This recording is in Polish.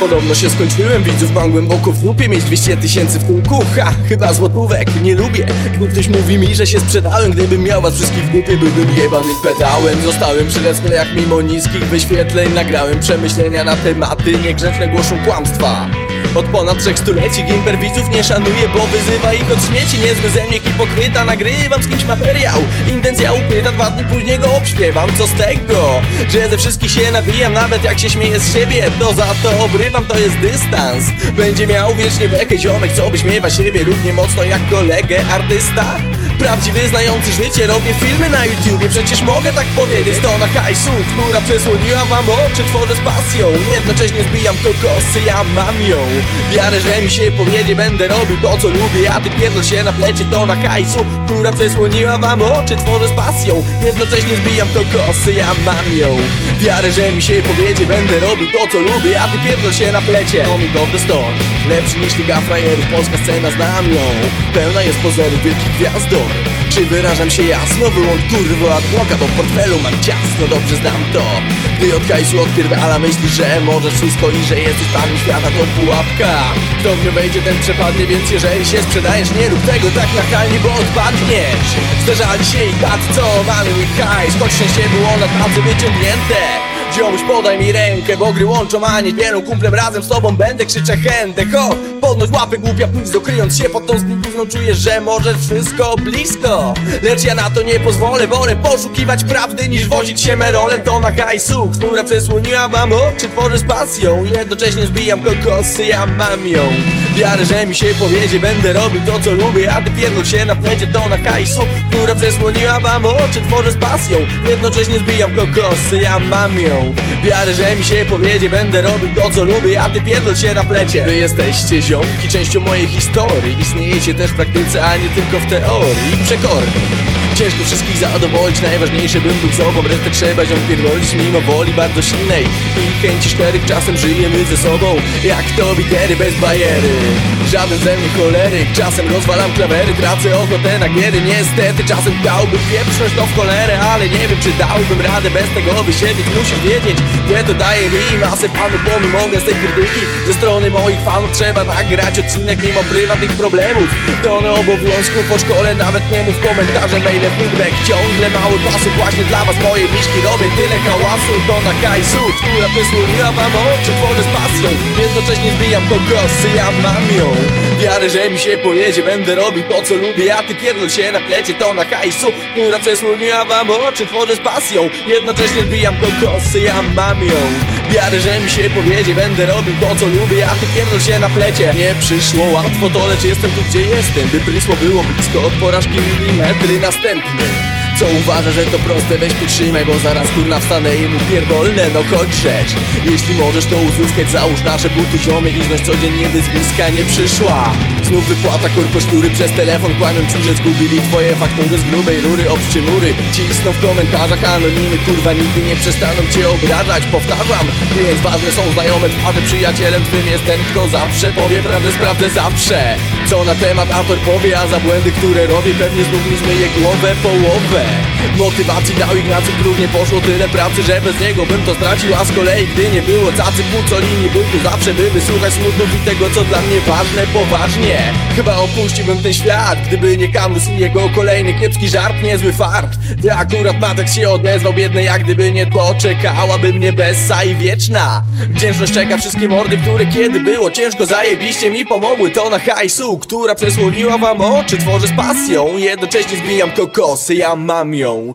Podobno się skończyłem, widzów mam głęboko w dupie Mieć 200 tysięcy w tyłku, ha, chyba złotówek Nie lubię, gdy ktoś mówi mi, że się sprzedałem Gdybym miał was wszystkich w dupie, byłbym jebanym pedałem. Zostałem przy jak mimo niskich wyświetleń Nagrałem przemyślenia na tematy Niegrzeczne głoszą kłamstwa od ponad trzech stuleci Gimper widzów nie szanuje, bo wyzywa ich od śmieci. Niezły ze mnie hipokryta, nagrywam z kimś materiał. Intencja ukryta, dwa dni później go obśpiewam. Co z tego, że ze wszystkich się nabijam Nawet jak się śmieję z siebie, to za to obrywam To jest dystans, będzie miał wiecznie bekę Ziomek, co wyśmiewa siebie. Równie mocno jak kolegę Artysta, prawdziwy, znający życie Robię filmy na YouTubie, przecież mogę tak powiedzieć To na hajsu, która przesłoniła wam oczy Tworzę z pasją, jednocześnie zbijam kokosy Ja mam ją, wiarę, że mi się powiedzie Będę robił to co lubię, a ty pierdol się na plecie To na hajsu, która przesłoniła wam oczy Tworzę z pasją, jednocześnie zbijam kokosy Ja mam ją, wiarę, że mi się powiedzie Będę robił to co lubię, a ty pierdol się na plecie Comic of the Stone, lepszy niż Liga Frajerów Polska scena znam ją, pełna jest pozorów wielkich gwiazdor czy wyrażam się jasno? Wyłącz kurwa adwoka, bo w portfelu mam. Ciasno Dobrze znam to. Gdy od hajsu odpierdala myśli, że możesz wszystko I że jesteś panem świata, to pułapka. Kto w wejdzie, ten przepadnie Więc jeżeli się sprzedajesz, nie rób tego tak nachalnie, bo odpadniesz. Zderzali się i tacy, co mamy mój hajs. Choć szczęście było na tacy wyciągnięte Ziomuś podaj mi rękę, bo gry łączą, a nie dzielą. Kumplem razem z tobą będę krzyczę chętę Ho, podnoś łapy głupia pizdo Kryjąc się pod tą zbliżną czujesz, że możesz wszystko blisko. Lecz ja na to nie pozwolę, wolę poszukiwać prawdy Niż wozić się merolem to na hajsu Która przesłoniła wam oczy, tworzę z pasją. Jednocześnie zbijam kokosy, ja mam ją. Wiarę, że mi się powiedzie, będę robił to co lubię A ty pierdol się na plecie to na hajsu Która przesłoniła wam oczy, tworzę z pasją. Jednocześnie zbijam kokosy, ja mam ją Wiarę, że mi się powiedzie, będę robił to co lubię A ty pierdol się na plecie. Wy jesteście ziomki, częścią mojej historii. Istniejecie też w praktyce, a nie tylko w teorii. Przekorni Ciężko wszystkich zadowolić, najważniejsze bym był sobą. Resztę trzeba ziom pierdolić mimo woli bardzo silnej. I chęci szczerych czasem żyjemy ze sobą. Jak to bitery bez bajery. Żaden ze mnie choleryk, czasem rozwalam klawery Tracę ochotę na giery, niestety czasem dałbym pieprznąć to w cholerę Ale nie wiem czy dałbym radę bez tego wysiedzieć Musisz wiedzieć, że to daje mi masę panów Bo mi mogę z tej krytyki. Ze strony moich fanów Trzeba nagrać odcinek mimo prywatnych problemów. Tonę obowiązków po szkole, nawet nie mów komentarze, maile, feedback Ciągle mały pasów właśnie dla was moje miszki Robię tyle hałasu, to na kajsu Która wysłoniła wam oczy, tworzę z pasją Jednocześnie zbijam kokosy, ja mam ją. Wiarę, że mi się pojedzie, będę robił to co lubię. A ty pierdol się na plecie, to na hajsu Która przesłoniła wam oczy, tworzę z pasją Jednocześnie zbijam kokosy, ja mam ją Wiarę, że mi się powiedzie, będę robił to co lubię A ty pierdol się na plecie. Nie przyszło łatwo to, lecz jestem tu gdzie jestem. By prysło było blisko od porażki milimetry następny. Co uważa, że to proste, weź przytrzymaj, bo zaraz kurna wstanę i mu pierdolne, no chodź rzecz. Jeśli możesz to uzyskać, załóż nasze buty ziomy i znoś codziennie wyzwiska nie przyszła Znów wypłata korposztury przez telefon, kłamią ci, że zgubili twoje faktury z grubej rury Obszczymury, cisną w komentarzach anonimy, kurwa nigdy nie przestaną cię obrażać. Powtarzam, więc ważne są znajome twarze, przyjacielem twym jest ten, kto zawsze powie prawdę, sprawdzę zawsze Co na temat autor powie, a za błędy, które robię, pewnie znów mi zmyje głowę połowę Motywacji dał Ignacy nie poszło tyle pracy, że bez niego bym to stracił. A z kolei gdy nie było cacy Pucolini był tu zawsze, by wysłuchać smutków i tego co dla mnie ważne poważnie Chyba opuściłbym ten świat, gdyby nie Kamus i jego kolejny kiepski żart, niezły fart. Gdy akurat Matek się odezwał, biedny jak gdyby nie to czekałaby mnie bessa i wieczna. Wdzięczność czeka wszystkie mordy, które kiedy było ciężko. Zajebiście mi pomogły To na hajsu, która przesłoniła wam oczy, tworzę z pasją. Jednocześnie zbijam kokosy, ja mam ją